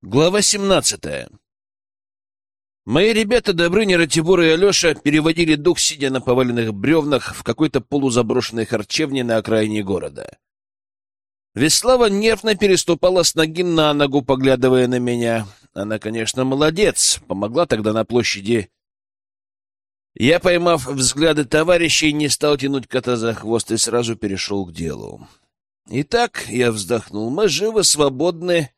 Глава 17. Мои ребята Добрыня, Ратибор и Алеша переводили дух, сидя на поваленных бревнах в какой-то полузаброшенной харчевне на окраине города. Веслава нервно переступала с ноги на ногу, поглядывая на меня. Она, конечно, молодец, помогла тогда на площади. Я, поймав взгляды товарищей, не стал тянуть кота за хвост и сразу перешел к делу. Итак, я вздохнул, мы живы, свободны,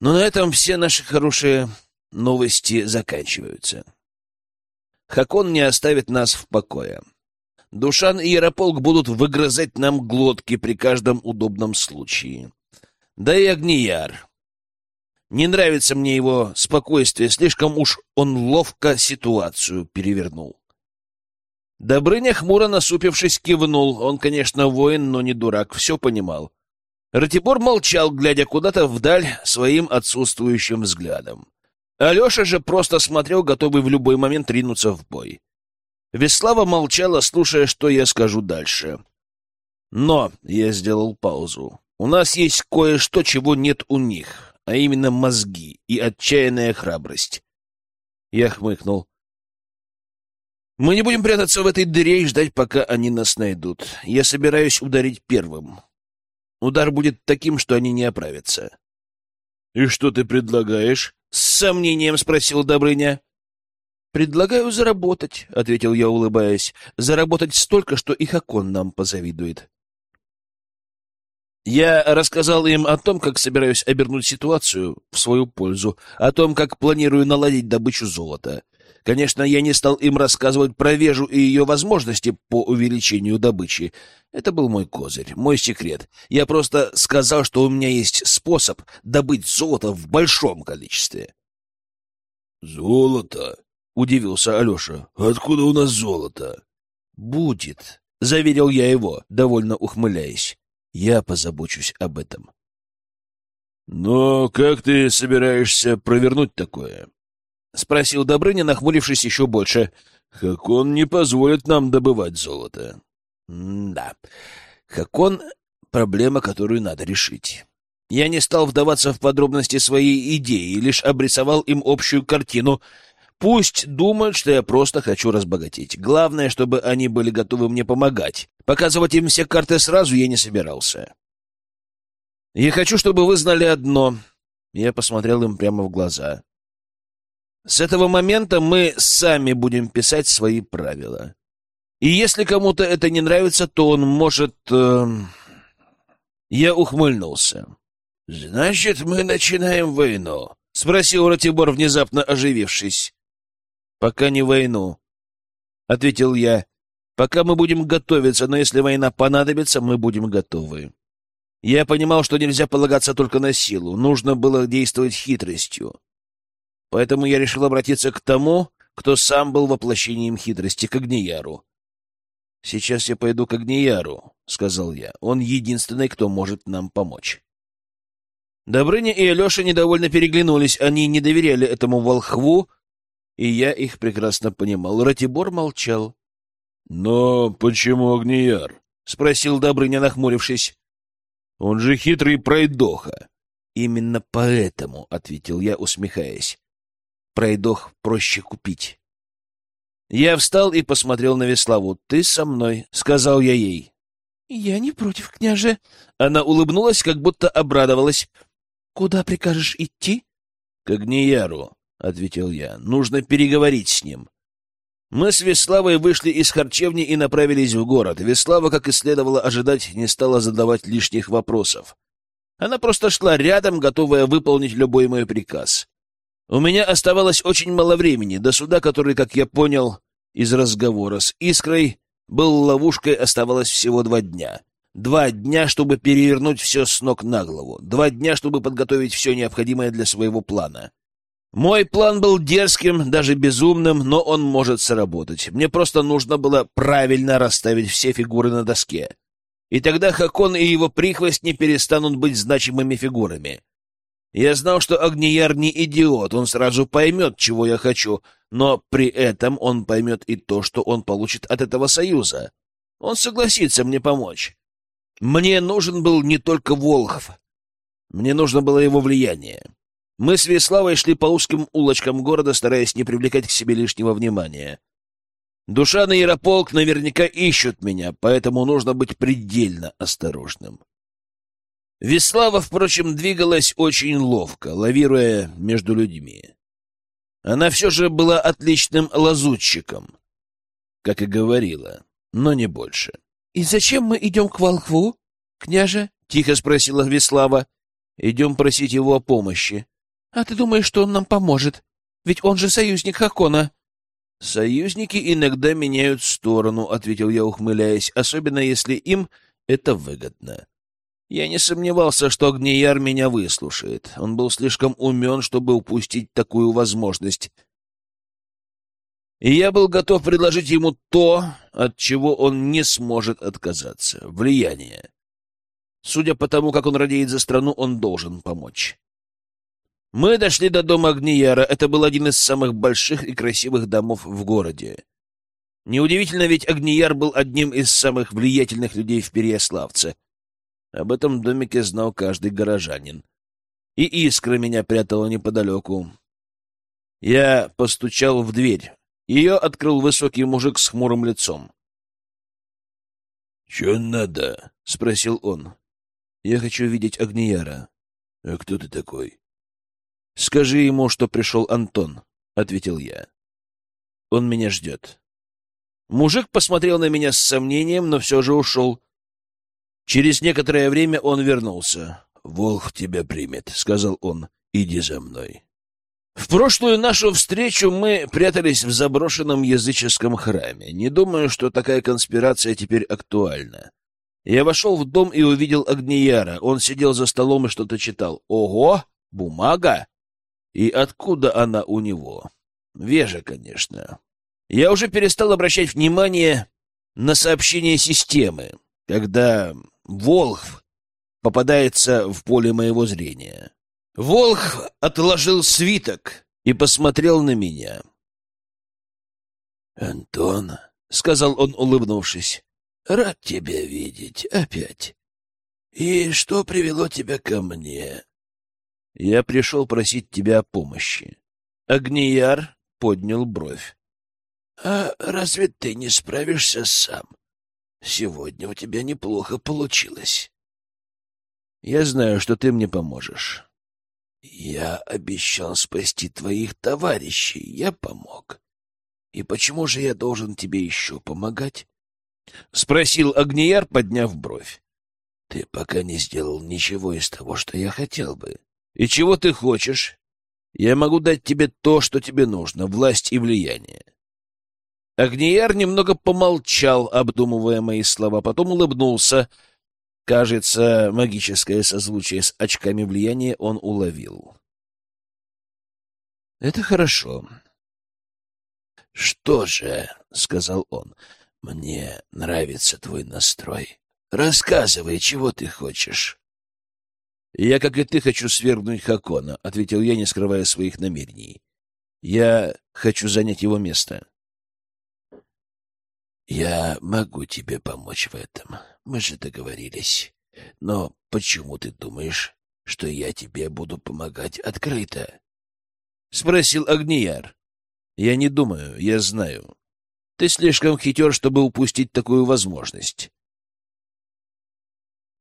но на этом все наши хорошие новости заканчиваются. Хакон не оставит нас в покое. Душан и Ярополк будут выгрызать нам глотки при каждом удобном случае. Да и Огнияр. Не нравится мне его спокойствие, слишком уж он ловко ситуацию перевернул. Добрыня, хмуро насупившись, кивнул. Он, конечно, воин, но не дурак, все понимал. Ратибор молчал, глядя куда-то вдаль своим отсутствующим взглядом. Алеша же просто смотрел, готовый в любой момент ринуться в бой. Веслава молчала, слушая, что я скажу дальше. Но я сделал паузу. У нас есть кое-что, чего нет у них, а именно мозги и отчаянная храбрость. Я хмыкнул. Мы не будем прятаться в этой дыре и ждать, пока они нас найдут. Я собираюсь ударить первым. Удар будет таким, что они не оправятся. — И что ты предлагаешь? — с сомнением спросил Добрыня. — Предлагаю заработать, — ответил я, улыбаясь. — Заработать столько, что и Хакон нам позавидует. Я рассказал им о том, как собираюсь обернуть ситуацию в свою пользу, о том, как планирую наладить добычу золота — Конечно, я не стал им рассказывать про Вежу и ее возможности по увеличению добычи. Это был мой козырь, мой секрет. Я просто сказал, что у меня есть способ добыть золото в большом количестве. — Золото? — удивился Алеша. — Откуда у нас золото? — Будет, — заверил я его, довольно ухмыляясь. Я позабочусь об этом. — Но как ты собираешься провернуть такое? — спросил Добрыня, нахмурившись еще больше. — Хакон не позволит нам добывать золото. — Да, Хакон — проблема, которую надо решить. Я не стал вдаваться в подробности своей идеи, лишь обрисовал им общую картину. Пусть думают, что я просто хочу разбогатеть. Главное, чтобы они были готовы мне помогать. Показывать им все карты сразу я не собирался. Я хочу, чтобы вы знали одно. Я посмотрел им прямо в глаза. С этого момента мы сами будем писать свои правила. И если кому-то это не нравится, то он может... Э... Я ухмыльнулся. «Значит, мы начинаем войну?» — спросил Ратибор, внезапно оживившись. «Пока не войну», — ответил я. «Пока мы будем готовиться, но если война понадобится, мы будем готовы». Я понимал, что нельзя полагаться только на силу, нужно было действовать хитростью. Поэтому я решил обратиться к тому, кто сам был воплощением хитрости, к Агнияру. «Сейчас я пойду к Агнияру», — сказал я. «Он единственный, кто может нам помочь». Добрыня и Алеша недовольно переглянулись. Они не доверяли этому волхву, и я их прекрасно понимал. Ратибор молчал. — Но почему Агнияр? — спросил Добрыня, нахмурившись. — Он же хитрый пройдоха. — Именно поэтому, — ответил я, усмехаясь. Пройдох проще купить. Я встал и посмотрел на Веславу. «Ты со мной», — сказал я ей. «Я не против, княже». Она улыбнулась, как будто обрадовалась. «Куда прикажешь идти?» «К Агнияру», — ответил я. «Нужно переговорить с ним». Мы с Веславой вышли из харчевни и направились в город. Веслава, как и следовало ожидать, не стала задавать лишних вопросов. Она просто шла рядом, готовая выполнить любой мой приказ. У меня оставалось очень мало времени до суда, который, как я понял из разговора с Искрой, был ловушкой, оставалось всего два дня. Два дня, чтобы перевернуть все с ног на голову. Два дня, чтобы подготовить все необходимое для своего плана. Мой план был дерзким, даже безумным, но он может сработать. Мне просто нужно было правильно расставить все фигуры на доске. И тогда Хакон и его прихвост не перестанут быть значимыми фигурами. Я знал, что Агнияр не идиот, он сразу поймет, чего я хочу, но при этом он поймет и то, что он получит от этого союза. Он согласится мне помочь. Мне нужен был не только Волхов. Мне нужно было его влияние. Мы с Веславой шли по узким улочкам города, стараясь не привлекать к себе лишнего внимания. Душан и Ярополк наверняка ищут меня, поэтому нужно быть предельно осторожным. Веслава, впрочем, двигалась очень ловко, лавируя между людьми. Она все же была отличным лазутчиком, как и говорила, но не больше. — И зачем мы идем к волхву, княже? — тихо спросила Веслава. — Идем просить его о помощи. — А ты думаешь, что он нам поможет? Ведь он же союзник Хакона. — Союзники иногда меняют сторону, — ответил я, ухмыляясь, — особенно если им это выгодно. Я не сомневался, что Огнияр меня выслушает. Он был слишком умен, чтобы упустить такую возможность. И я был готов предложить ему то, от чего он не сможет отказаться — влияние. Судя по тому, как он радеет за страну, он должен помочь. Мы дошли до дома Огнияра. Это был один из самых больших и красивых домов в городе. Неудивительно, ведь Огнияр был одним из самых влиятельных людей в Переяславце — об этом домике знал каждый горожанин. И искра меня прятала неподалеку. Я постучал в дверь. Ее открыл высокий мужик с хмурым лицом. — Че надо? — спросил он. — Я хочу видеть Агнияра. — А кто ты такой? — Скажи ему, что пришел Антон, — ответил я. — Он меня ждет. Мужик посмотрел на меня с сомнением, но все же ушел. Через некоторое время он вернулся. «Волх тебя примет», — сказал он. «Иди за мной». В прошлую нашу встречу мы прятались в заброшенном языческом храме. Не думаю, что такая конспирация теперь актуальна. Я вошел в дом и увидел Агнияра. Он сидел за столом и что-то читал. Ого! Бумага! И откуда она у него? Вежа, конечно. Я уже перестал обращать внимание на сообщения системы, когда Волхв попадается в поле моего зрения. Волхв отложил свиток и посмотрел на меня. «Антон», — сказал он, улыбнувшись, — «рад тебя видеть опять. И что привело тебя ко мне?» «Я пришел просить тебя о помощи». Агнияр поднял бровь. «А разве ты не справишься сам?» Сегодня у тебя неплохо получилось. Я знаю, что ты мне поможешь. Я обещал спасти твоих товарищей, я помог. И почему же я должен тебе еще помогать? Спросил Агнияр, подняв бровь. Ты пока не сделал ничего из того, что я хотел бы. И чего ты хочешь? Я могу дать тебе то, что тебе нужно, власть и влияние. Агнияр немного помолчал, обдумывая мои слова, потом улыбнулся. Кажется, магическое созвучие с очками влияния он уловил. «Это хорошо». «Что же», — сказал он, — «мне нравится твой настрой. Рассказывай, чего ты хочешь». «Я, как и ты, хочу свергнуть Хакона», — ответил я, не скрывая своих намерений. «Я хочу занять его место». Я могу тебе помочь в этом. Мы же договорились. Но почему ты думаешь, что я тебе буду помогать открыто? Спросил Агнияр. Я не думаю, я знаю. Ты слишком хитер, чтобы упустить такую возможность.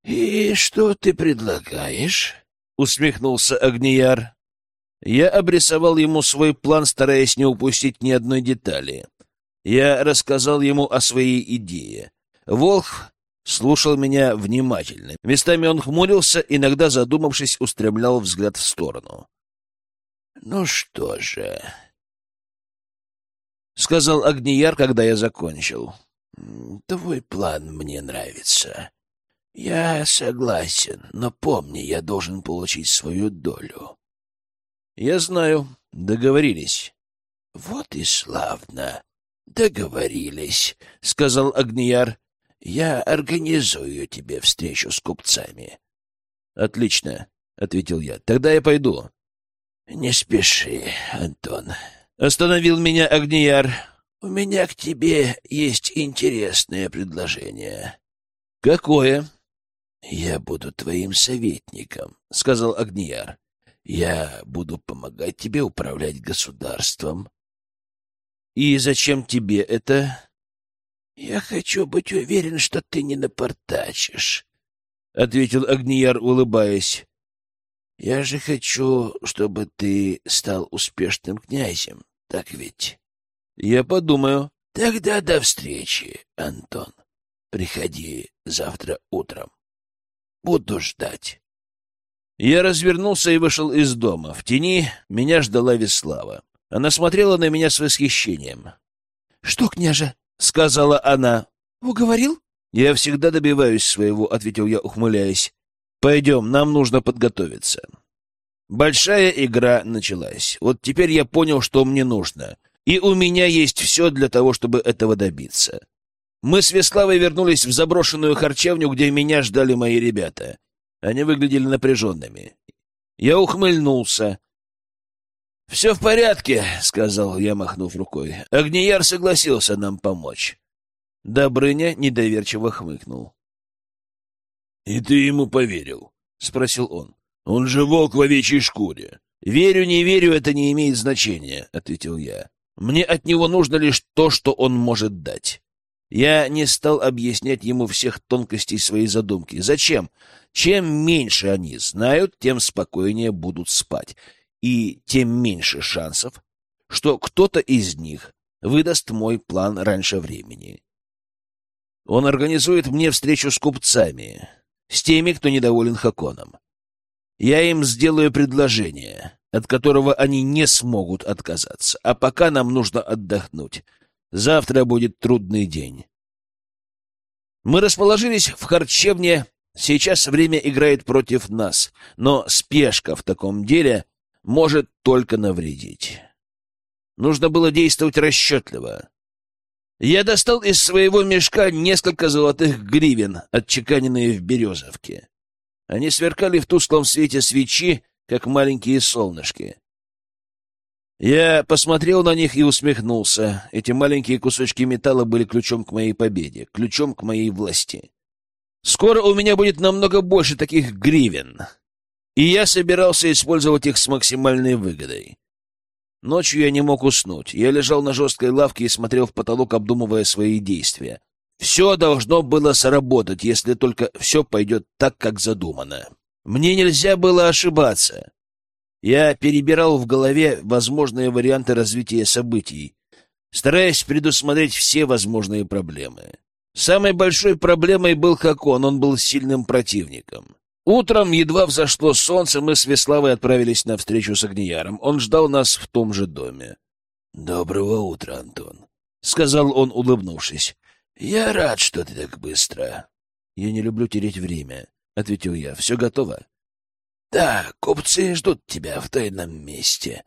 И что ты предлагаешь? Усмехнулся Агнияр. Я обрисовал ему свой план, стараясь не упустить ни одной детали. Я рассказал ему о своей идее. Волх слушал меня внимательно. Местами он хмурился, иногда, задумавшись, устремлял взгляд в сторону. — Ну что же, — сказал Агнияр, когда я закончил. — Твой план мне нравится. Я согласен, но помни, я должен получить свою долю. — Я знаю. Договорились. — Вот и славно. Договорились, сказал Агнияр. Я организую тебе встречу с купцами. Отлично, ответил я. Тогда я пойду. Не спеши, Антон. Остановил меня Агнияр. У меня к тебе есть интересное предложение. Какое? Я буду твоим советником, — сказал Агнияр. Я буду помогать тебе управлять государством. И зачем тебе это? Я хочу быть уверен, что ты не напортачишь, — ответил Агнияр, улыбаясь. Я же хочу, чтобы ты стал успешным князем, так ведь? Я подумаю. Тогда до встречи, Антон. Приходи завтра утром. Буду ждать. Я развернулся и вышел из дома. В тени меня ждала Веслава. Она смотрела на меня с восхищением. — Что, княже? — сказала она. — Уговорил? — Я всегда добиваюсь своего, — ответил я, ухмыляясь. — Пойдем, нам нужно подготовиться. Большая игра началась. Вот теперь я понял, что мне нужно. И у меня есть все для того, чтобы этого добиться. Мы с Веславой вернулись в заброшенную харчевню, где меня ждали мои ребята. Они выглядели напряженными. Я ухмыльнулся. — Все в порядке, — сказал я, махнув рукой. Огнияр согласился нам помочь. Добрыня недоверчиво хмыкнул. — И ты ему поверил? — спросил он. — Он же волк в овечьей шкуре. — Верю, не верю, это не имеет значения, — ответил я. Мне от него нужно лишь то, что он может дать. Я не стал объяснять ему всех тонкостей своей задумки. Зачем? Чем меньше они знают, тем спокойнее будут спать. И тем меньше шансов, что кто-то из них выдаст мой план раньше времени. Он организует мне встречу с купцами, с теми, кто недоволен Хаконом. Я им сделаю предложение, от которого они не смогут отказаться. А пока нам нужно отдохнуть. Завтра будет трудный день. Мы расположились в харчевне. Сейчас время играет против нас, но спешка в таком деле может только навредить. Нужно было действовать расчетливо. Я достал из своего мешка несколько золотых гривен, отчеканенные в березовке. Они сверкали в тусклом свете свечи, как маленькие солнышки. Я посмотрел на них и усмехнулся. Эти маленькие кусочки металла были ключом к моей победе, ключом к моей власти. Скоро у меня будет намного больше таких гривен, и я собирался использовать их с максимальной выгодой. Ночью я не мог уснуть. Я лежал на жесткой лавке и смотрел в потолок, обдумывая свои действия. Все должно было сработать, если только все пойдет так, как задумано. Мне нельзя было ошибаться. Я перебирал в голове возможные варианты развития событий, стараясь предусмотреть все возможные проблемы. Самой большой проблемой был Хакон, он был сильным противником. Утром, едва взошло солнце, мы с Веславой отправились на встречу с Огнияром. Он ждал нас в том же доме. — Доброго утра, Антон, — сказал он, улыбнувшись. — Я рад, что ты так быстро. — Я не люблю терять время, — ответил я. — Все готово? — Да, купцы ждут тебя в тайном месте.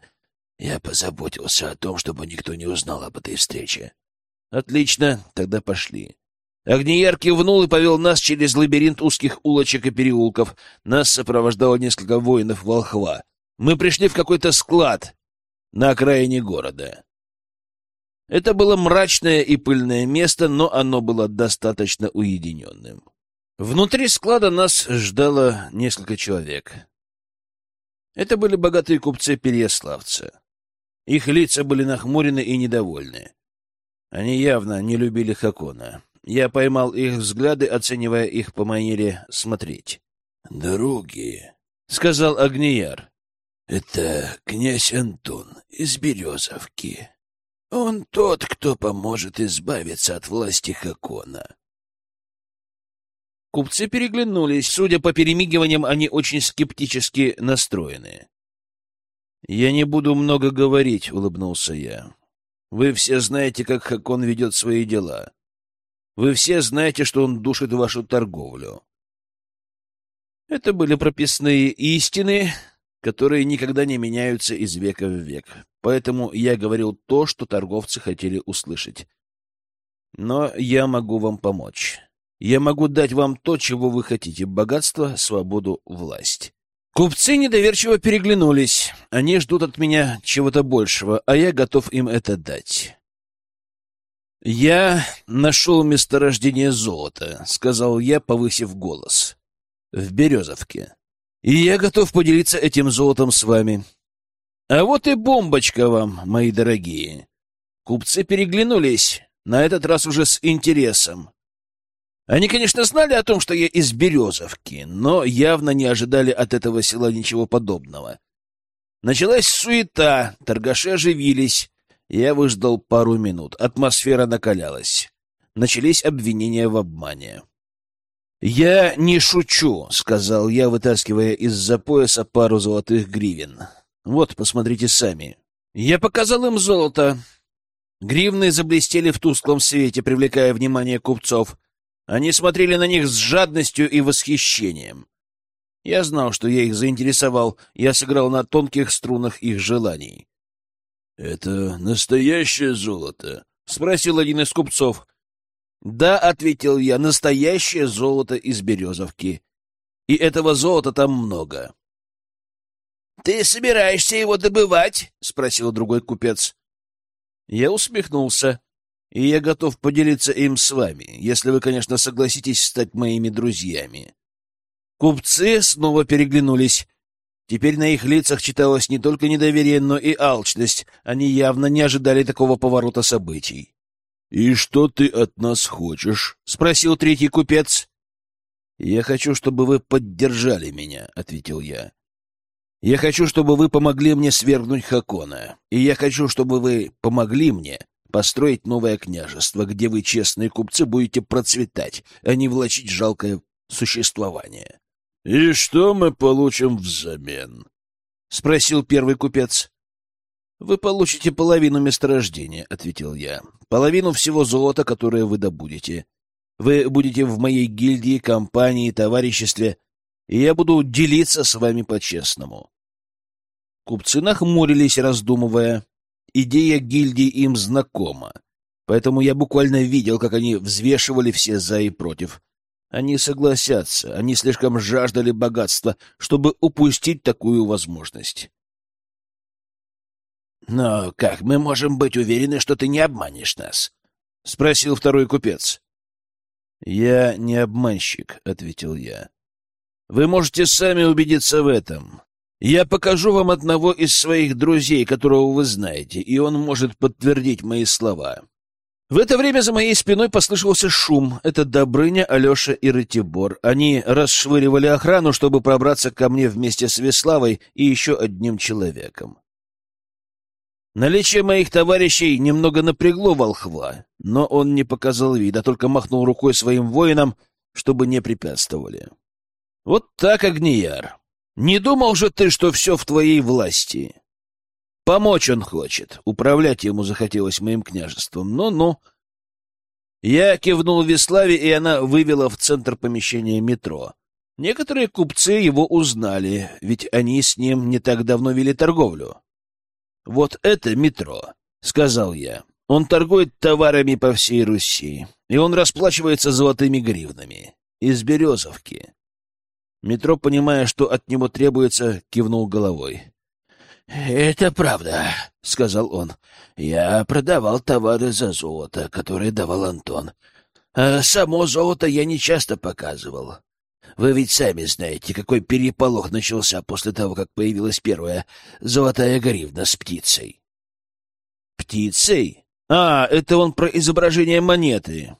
Я позаботился о том, чтобы никто не узнал об этой встрече. — Отлично, тогда пошли. Огнияр кивнул и повел нас через лабиринт узких улочек и переулков. Нас сопровождало несколько воинов волхва. Мы пришли в какой-то склад на окраине города. Это было мрачное и пыльное место, но оно было достаточно уединенным. Внутри склада нас ждало несколько человек. Это были богатые купцы-переславцы. Их лица были нахмурены и недовольны. Они явно не любили Хакона. Я поймал их взгляды, оценивая их по манере смотреть. — Други, — сказал Агнияр, — это князь Антон из Березовки. Он тот, кто поможет избавиться от власти Хакона. Купцы переглянулись. Судя по перемигиваниям, они очень скептически настроены. «Я не буду много говорить», — улыбнулся я. «Вы все знаете, как Хакон ведет свои дела. Вы все знаете, что он душит вашу торговлю. Это были прописные истины, которые никогда не меняются из века в век. Поэтому я говорил то, что торговцы хотели услышать. Но я могу вам помочь. Я могу дать вам то, чего вы хотите — богатство, свободу, власть. Купцы недоверчиво переглянулись. Они ждут от меня чего-то большего, а я готов им это дать. «Я нашел месторождение золота», — сказал я, повысив голос. в Березовке. И я готов поделиться этим золотом с вами. А вот и бомбочка вам, мои дорогие. Купцы переглянулись, на этот раз уже с интересом. Они, конечно, знали о том, что я из Березовки, но явно не ожидали от этого села ничего подобного. Началась суета, торгаши оживились. Я выждал пару минут, атмосфера накалялась. Начались обвинения в обмане. «Я не шучу», — сказал я, вытаскивая из-за пояса пару золотых гривен. «Вот, посмотрите сами». Я показал им золото. Гривны заблестели в тусклом свете, привлекая внимание купцов — они смотрели на них с жадностью и восхищением. Я знал, что я их заинтересовал, я сыграл на тонких струнах их желаний. — Это настоящее золото? — спросил один из купцов. — Да, — ответил я, — настоящее золото из Березовки. И этого золота там много. — Ты собираешься его добывать? — спросил другой купец. Я усмехнулся и я готов поделиться им с вами, если вы, конечно, согласитесь стать моими друзьями. Купцы снова переглянулись. Теперь на их лицах читалось не только недоверие, но и алчность. Они явно не ожидали такого поворота событий. — И что ты от нас хочешь? — спросил третий купец. — Я хочу, чтобы вы поддержали меня, — ответил я. — Я хочу, чтобы вы помогли мне свергнуть Хакона, и я хочу, чтобы вы помогли мне построить новое княжество, где вы, честные купцы, будете процветать, а не влачить жалкое существование. — И что мы получим взамен? — спросил первый купец. — Вы получите половину месторождения, — ответил я. — Половину всего золота, которое вы добудете. Вы будете в моей гильдии, компании, товариществе, и я буду делиться с вами по-честному. Купцы нахмурились, раздумывая. Идея гильдии им знакома, поэтому я буквально видел, как они взвешивали все «за» и «против». Они согласятся, они слишком жаждали богатства, чтобы упустить такую возможность. «Но как мы можем быть уверены, что ты не обманешь нас?» — спросил второй купец. «Я не обманщик», — ответил я. «Вы можете сами убедиться в этом. Я покажу вам одного из своих друзей, которого вы знаете, и он может подтвердить мои слова. В это время за моей спиной послышался шум. Это Добрыня, Алеша и Ратибор. Они расшвыривали охрану, чтобы пробраться ко мне вместе с Веславой и еще одним человеком. Наличие моих товарищей немного напрягло волхва, но он не показал вида, только махнул рукой своим воинам, чтобы не препятствовали. Вот так, Огнияр. Не думал же ты, что все в твоей власти? Помочь он хочет, управлять ему захотелось моим княжеством. Ну-ну. Я кивнул Веславе, и она вывела в центр помещения метро. Некоторые купцы его узнали, ведь они с ним не так давно вели торговлю. «Вот это метро», — сказал я. «Он торгует товарами по всей Руси, и он расплачивается золотыми гривнами. Из Березовки. Метро, понимая, что от него требуется, кивнул головой. «Это правда», — сказал он. «Я продавал товары за золото, которое давал Антон. А само золото я не часто показывал. Вы ведь сами знаете, какой переполох начался после того, как появилась первая золотая гривна с птицей». «Птицей? А, это он про изображение монеты.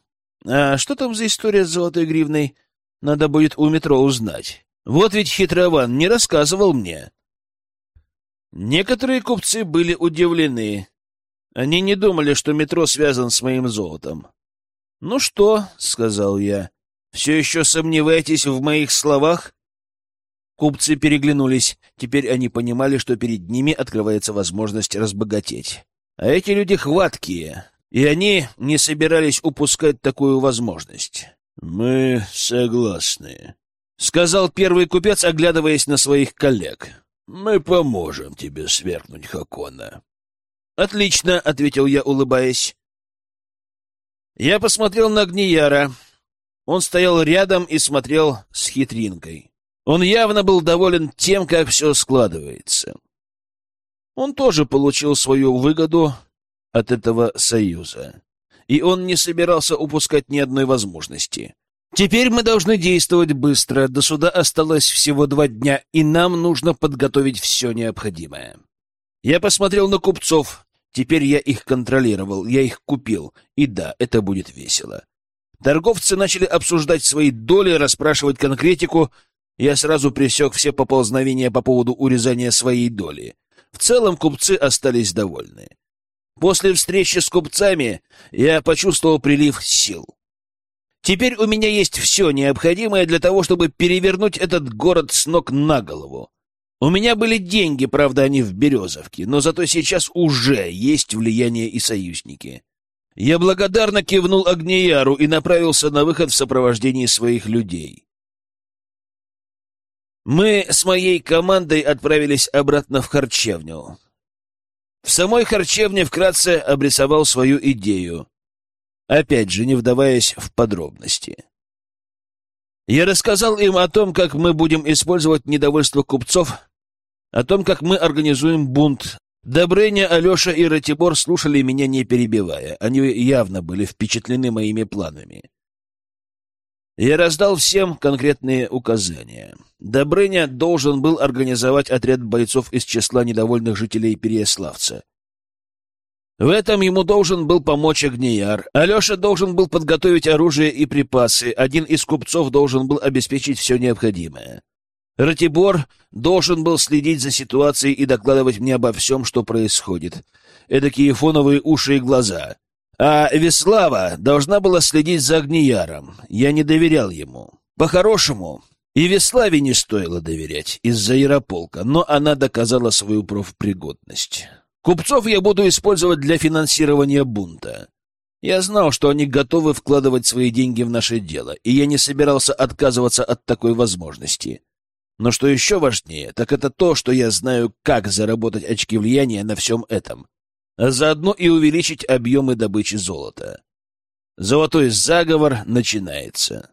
А что там за история с золотой гривной?» Надо будет у метро узнать. Вот ведь хитрован не рассказывал мне. Некоторые купцы были удивлены. Они не думали, что метро связан с моим золотом. «Ну что?» — сказал я. «Все еще сомневаетесь в моих словах?» Купцы переглянулись. Теперь они понимали, что перед ними открывается возможность разбогатеть. А эти люди хваткие, и они не собирались упускать такую возможность. «Мы согласны», — сказал первый купец, оглядываясь на своих коллег. «Мы поможем тебе свергнуть Хакона». «Отлично», — ответил я, улыбаясь. Я посмотрел на Гнияра. Он стоял рядом и смотрел с хитринкой. Он явно был доволен тем, как все складывается. Он тоже получил свою выгоду от этого союза и он не собирался упускать ни одной возможности. Теперь мы должны действовать быстро. До суда осталось всего два дня, и нам нужно подготовить все необходимое. Я посмотрел на купцов. Теперь я их контролировал, я их купил. И да, это будет весело. Торговцы начали обсуждать свои доли, расспрашивать конкретику. Я сразу пресек все поползновения по поводу урезания своей доли. В целом купцы остались довольны. После встречи с купцами я почувствовал прилив сил. Теперь у меня есть все необходимое для того, чтобы перевернуть этот город с ног на голову. У меня были деньги, правда, они в Березовке, но зато сейчас уже есть влияние и союзники. Я благодарно кивнул Агнияру и направился на выход в сопровождении своих людей. Мы с моей командой отправились обратно в харчевню. В самой харчевне вкратце обрисовал свою идею, опять же не вдаваясь в подробности. Я рассказал им о том, как мы будем использовать недовольство купцов, о том, как мы организуем бунт. Добрыня, Алеша и Ратибор слушали меня, не перебивая. Они явно были впечатлены моими планами. Я раздал всем конкретные указания. Добрыня должен был организовать отряд бойцов из числа недовольных жителей Переяславца. В этом ему должен был помочь Агнияр. Алеша должен был подготовить оружие и припасы. Один из купцов должен был обеспечить все необходимое. Ратибор должен был следить за ситуацией и докладывать мне обо всем, что происходит. Эдакие фоновые уши и глаза. А Веслава должна была следить за Огнияром. Я не доверял ему. По-хорошему, и Веславе не стоило доверять из-за Ярополка, но она доказала свою профпригодность. Купцов я буду использовать для финансирования бунта. Я знал, что они готовы вкладывать свои деньги в наше дело, и я не собирался отказываться от такой возможности. Но что еще важнее, так это то, что я знаю, как заработать очки влияния на всем этом а заодно и увеличить объемы добычи золота. Золотой заговор начинается.